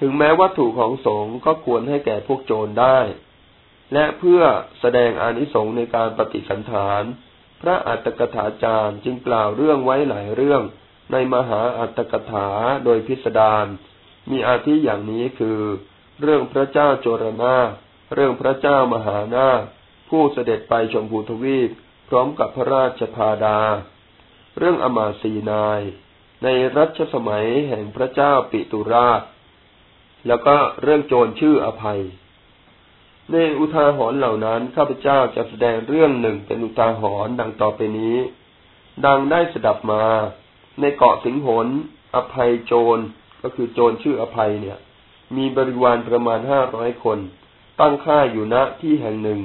ถึงแม้วัตถุของสงฆ์ก็ควรให้แก่พวกโจรได้ และเพื่อแสดงอานิสงส์ในการปฏิสันฐาน พระอัตถกถาจารย์จึงกล่าวเรื่องไว้หลายเรื่อง ในมหาอัตถกถาโดยพิสดารมีอาทิอย่างนี้คือ เรื่องพระเจ้าโจรนาเรื่องพระเจ้ามหานาผู้เสด็จไปชมพูทวีปพร้อมกับพระราชพาดา เรื่องอมาสีนาย ในรัชสมัยแห่งพระเจ้าปิตุราช แล้วก็เรื่องโจรชื่ออภัย ในอุทาหรณ์เหล่านั้นข้าพเจ้าจะแสดงเรื่องหนึ่งเป็นอุทาหรณ์ดังต่อไปนี้ ดังได้สดับมา ในเกาะสิงหนอภัยโจรก็คือโจรชื่ออภัยเนี่ย มีบริวารประมาณห้าร้อยคน ตั้งค่ายอยู่ณที่แห่งหนึ่ง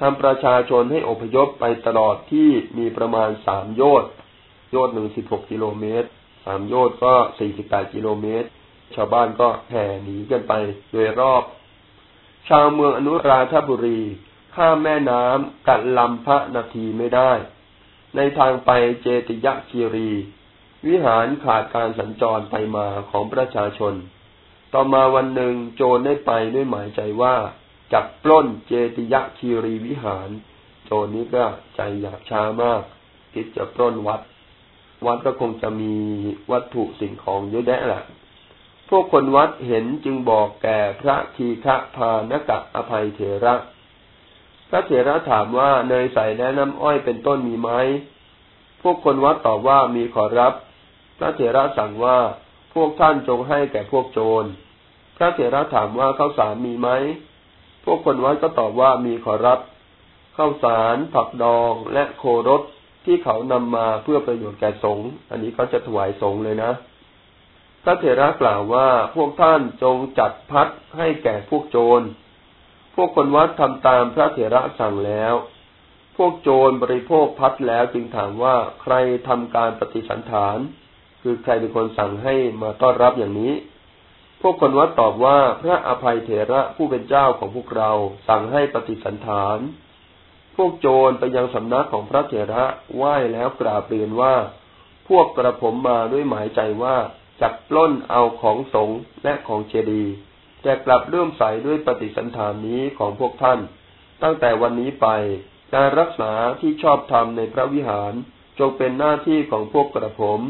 ทำประชาชนให้อพยพไปตลอดที่มีประมาณสามโยชน์โยชน์หนึ่งสิบหกกิโลเมตรสามโยชน์ก็สี่สิบแปดกิโลเมตร ชาวบ้านก็แห่หนีกันไปโดยรอบ ชาวเมืองอนุราธบุรี ข้ามแม่น้ำกัดลำพระนาทีไม่ได้ ในทางไปเจติยะคีรี วิหารขาดการสัญจรไปมาของประชาชน ต่อมาวันหนึ่งโจรได้ไปด้วยหมายใจว่าจักปล้นเจติยะคีรีวิหาร โจรนี้ก็ใจอยากช้ามาก คิดจะปล้นวัด วัดก็คงจะมีวัตถุสิ่งของเยอะแยะแหละ วกคนวัดเห็นจึงบอกแก่พระทีฆะพานกะอภัยเถระ พระเถระถามว่าเนยใสแนะน้ำอ้อยเป็นต้นมีไหม พวกคนวัดตอบว่ามีขอรับ พระเถระสั่งว่าพวกท่านจงให้แก่พวกโจร พระเถระถามว่าข้าวสารมีไหม พวกคนวัดก็ตอบว่ามีขอรับ ข้าวสาร ผักดองและโครสที่เขานำมาเพื่อประโยชน์แก่สงฆ์ อันนี้เขาจะถวายสงฆ์เลยนะ พระเถระกล่าวว่าพวกท่านจงจัดพัดให้แก่พวกโจร พวกคนวัดทำตามพระเถระสั่งแล้ว พวกโจรบริโภคพัดแล้วจึงถามว่าใครทำการปฏิสันฐาน คือใครเป็นคนสั่งให้มาต้อนรับอย่างนี้ พวกคนวัดตอบว่าพระอภัยเถระผู้เป็นเจ้าของพวกเราสั่งให้ปฏิสันฐาน พวกโจรไปยังสำนักของพระเถระไหว้แล้วกราบเรียนว่า พวกกระผมมาด้วยหมายใจว่า จักปล้นเอาของสงฆ์และของเจดีย์แต่กลับเริ่อมใสด้วยปฏิสันฐานนี้ของพวกท่าน ตั้งแต่วันนี้ไปการรักษาที่ชอบธรรมในพระวิหารจงเป็นหน้าที่ของพวกกระผม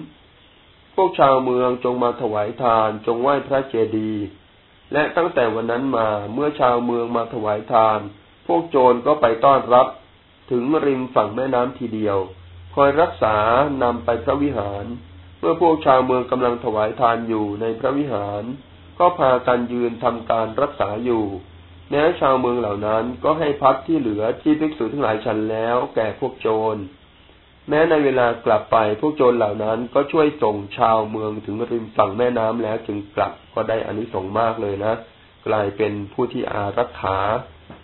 พวกชาวเมืองจงมาถวายทานจงไหว้พระเจดีย์และตั้งแต่วันนั้นมาเมื่อชาวเมืองมาถวายทาน พวกโจรก็ไปต้อนรับ ถึงริมฝั่งแม่น้ำทีเดียว คอยรักษานำไปพระวิหาร มื่อพวกชาวเมืองกำลังถวายทานอยู่ในพระวิหาร ก็พากันยืนทำการรักษาอยู่แม้ชาวเมืองเหล่านั้นก็ให้พักที่เหลือที่ภิกษุทั้งหลายฉันแล้วแก่พวกโจร แม้ในเวลากลับไปพวกโจรเหล่านั้นก็ช่วยส่งชาวเมืองถึงริมฝั่งแม่น้ำแล้วจึงกลับก็ได้อานิสงส์มากเลยนะ กลายเป็นผู้ที่อารักขา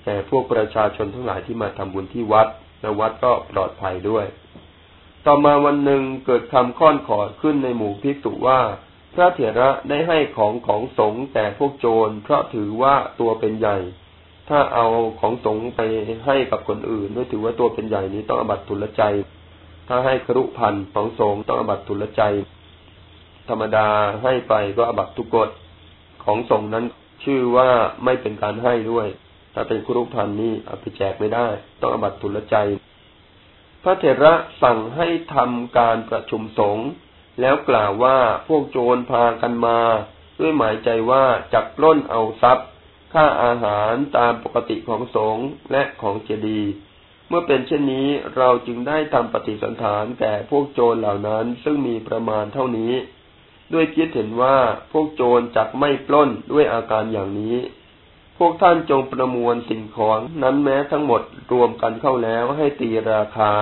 แก่พวกประชาชนทั้งหลายที่มาทำบุญที่วัดและวัดก็ปลอดภัยด้วย ต่อมาวันหนึ่งเกิดคำค้อนขอดขึ้นในหมู่ภิกษุว่า พระเถระได้ให้ของของสงฆ์แก่พวกโจรเพราะถือว่าตัวเป็นใหญ่ ถ้าเอาของสงฆ์ไปให้กับคนอื่นด้วยถือว่าตัวเป็นใหญ่นี้ต้องอบัตทุลใจ ถ้าให้ครุพันธ์ของสงต้องอบัตทุลใจ ธรรมดาให้ไปก็อบัตทุกฎของสงนั้นชื่อว่าไม่เป็นการให้ด้วย ถ้าเป็นครุพันธ์นี่เอาไปแจกไม่ได้ ต้องอบัตทุลใจ พระเถระสั่งให้ทำการประชุมสงฆ์แล้วกล่าวว่าพวกโจรพากันมา ด้วยหมายใจว่าจักปล้นเอาทรัพย์ ค่าอาหารตามปกติของสงฆ์และของเจดีย์เมื่อเป็นเช่นนี้เราจึงได้ทำปฏิสันฐานแก่พวกโจรเหล่านั้นซึ่งมีประมาณเท่านี้ ด้วยคิดเห็นว่าพวกโจรจักไม่ปล้นด้วยอาการอย่างนี้ พวกท่านจงประมวลสิ่งของนั้นแม้ทั้งหมดรวมกันเข้าแล้วให้ตีราคา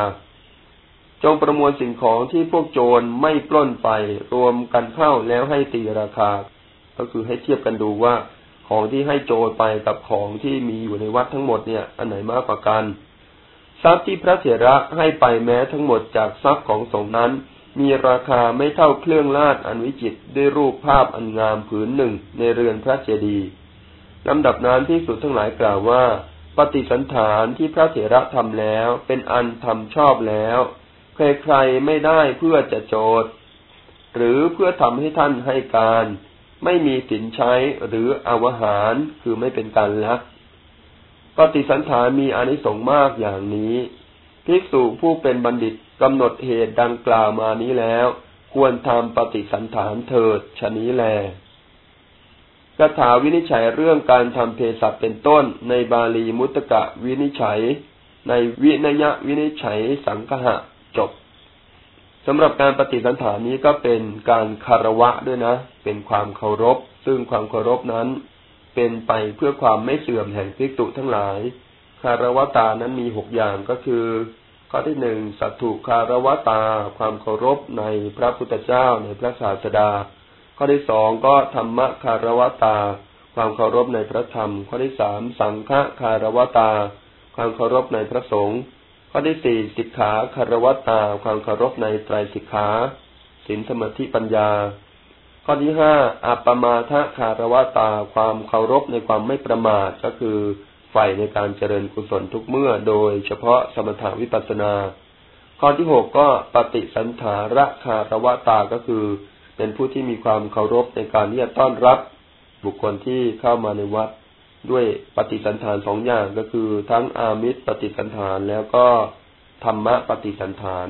จงประมวลสิ่งของที่พวกโจรไม่ปล้นไปรวมกันเข้าแล้วให้ตีราคา ก็คือให้เทียบกันดูว่าของที่ให้โจรไปกับของที่มีอยู่ในวัดทั้งหมดเนี่ย อันไหนมากกว่ากัน ทรัพย์ที่พระเถระให้ไปแม้ทั้งหมดจากทรัพย์ของสงนั้น มีราคาไม่เท่าเครื่องลาดอันวิจิตด้วยรูปภาพอันงามผืนหนึ่งในเรือนพระเจดีย์ ลำดับนั้นที่สุดทั้งหลายกล่าวว่า ปฏิสันฐานที่พระเถระทำแล้ว เป็นอันทำชอบแล้วใครๆไม่ได้เพื่อจะโจทย์หรือเพื่อทำให้ท่านให้การ ไม่มีสินใช้หรืออวหารคือไม่เป็นการลักปฏิสันฐานมีอานิสงส์มากอย่างนี้ภิกษุผู้เป็นบัณฑิตกำหนดเหตุดังกล่าวมานี้แล้ว ควรทำปฏิสันฐานเถิดชนี้แล คาถาวินิจฉัยเรื่องการทำเพศัเป็นต้น ในบาลีมุตตะวินิจฉัย ในวินยะวินิจฉัยสังหะจบสำหรับการปฏิสันฐานนี้ก็เป็นการคารวะด้วยนะ เป็นความเคารพ ซึ่งความเคารพนั้น เป็นไปเพื่อความไม่เสื่อมแห่งภิกษุทั้งหลาย คารวตานั้นมีหกอย่างก็คือ ข้อที่หนึ่งสัตถุคารวตา ความเคารพในพระพุทธเจ้าในพระศาสดา ข้อที่สองก็ธรรมคารวตา ความเคารพในพระธรรม ข้อที่สามสังฆคารวตา ความเคารพในพระสงฆ์ข้อที่สี่สิกขาคารวตา ความเคารพในไตรสิกขาสินสมาธิปัญญา ข้อที่ห้าอัปมาทะคารวตา ความเคารพในความไม่ประมาทก็คือใฝ่ในการเจริญกุศลทุกเมื่อ โดยเฉพาะสมถาวิปัสนา ข้อที่หกก็ปฏิสันถาระคารวตาก็คือ เป็นผู้ที่มีความเคารพในการที่จะต้อนรับบุคคลที่เข้ามาในวัดด้วยปฏิสันฐานสองอย่างก็คือทั้งอามิตรปฏิสันฐานแล้วก็ธรรมะปฏิสันฐาน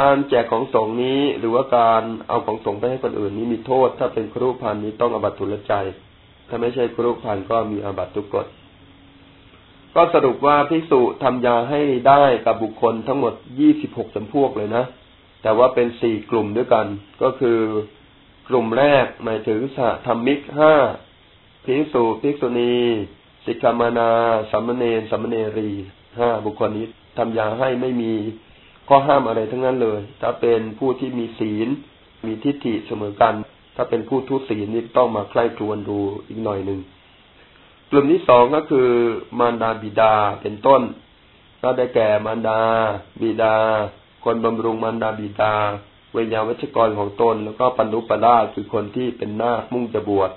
การแจกของสงนี้หรือว่าการเอาของสงไปให้คนอื่นนี้มีโทษ ถ้าเป็นครุพันนี้ต้องอบัตทุลใจ ถ้าไม่ใช่ครุพันก็มีอบัตทุกกฎก็สรุปว่าพิสุทำยาให้ได้กับบุคคลทั้งหมดยี่สิบหกจำพวกเลยนะ แต่ว่าเป็นสี่กลุ่มด้วยกัน ก็คือกลุ่มแรกหมายถึงสะธรรมิกห้าพิสุภิกษุณี สิกขามานาสัมมเนสัมมเนรีห้าบุคคลนี้ทำยาให้ไม่มีข้อห้ามอะไรทั้งนั้นเลย ถ้าเป็นผู้ที่มีศีล มีทิฏฐิเสมอกัน ถ้าเป็นผู้ทุศีลนี่ต้องมาใกล้ครวนดูอีกหน่อยหนึ่งกลุ่มที่สองก็คือ มารดาบิดาเป็นต้นก็ได้แก่มารดา บิดา คนบำรุงมารดาบิดา เวยาวัชกรของตน แล้วก็ปันุปราชคือคนที่เป็นนาคมุ่งจะบวช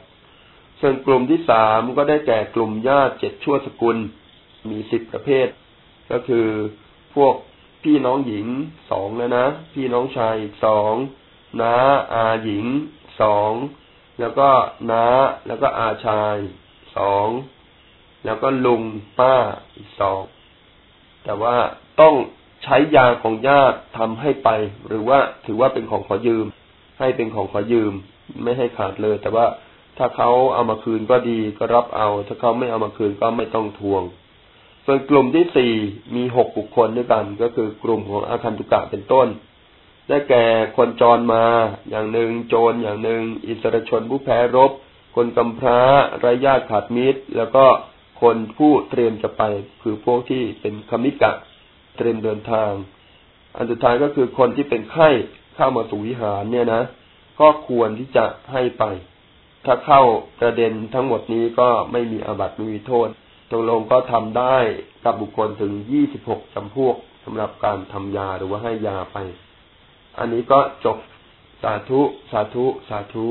ส่วนกลุ่มที่สามก็ได้แก่กลุ่มญาติเจ็ดชั่วสกุล มีสิบประเภท ก็คือพวกพี่น้องหญิงสองแล้วนะ พี่น้องชายอีกสองน้าอาหญิงสองแล้วก็น้าแล้วก็อาชายสองแล้วก็ลุงป้าอีกสองแต่ว่าต้อง ใช้ยาของญาติทำให้ไป หรือว่าถือว่าเป็นของขอยืม ให้เป็นของขอยืม ไม่ให้ขาดเลย แต่ว่าถ้าเขาเอามาคืนก็ดีก็รับเอา ถ้าเขาไม่เอามาคืนก็ไม่ต้องทวง ส่วนกลุ่มที่สี่มีหกบุคคลด้วยกัน ก็คือกลุ่มของอาคันตุกะเป็นต้น ได้แก่คนจรมา อย่างหนึ่งโจรอย่างหนึ่ง อิสรชนผู้แพ้รบ คนกำพร้าไร้ญาติขาดมิตร แล้วก็คนผู้เตรียมจะไปคือพวกที่เป็นคมิกะ เตรียมเดินทาง อันสุดท้ายก็คือคนที่เป็นไข้เข้ามาสู่วิหารเนี่ยนะ ก็ควรที่จะให้ไป ถ้าเข้าประเด็นทั้งหมดนี้ก็ไม่มีอาบัติไม่มีโทษตรงลงก็ทำได้กับบุคคลถึงยี่สิบหกจำพวกสำหรับการทำยาหรือว่าให้ยาไป อันนี้ก็จบสาธุ สาธุ สาธุ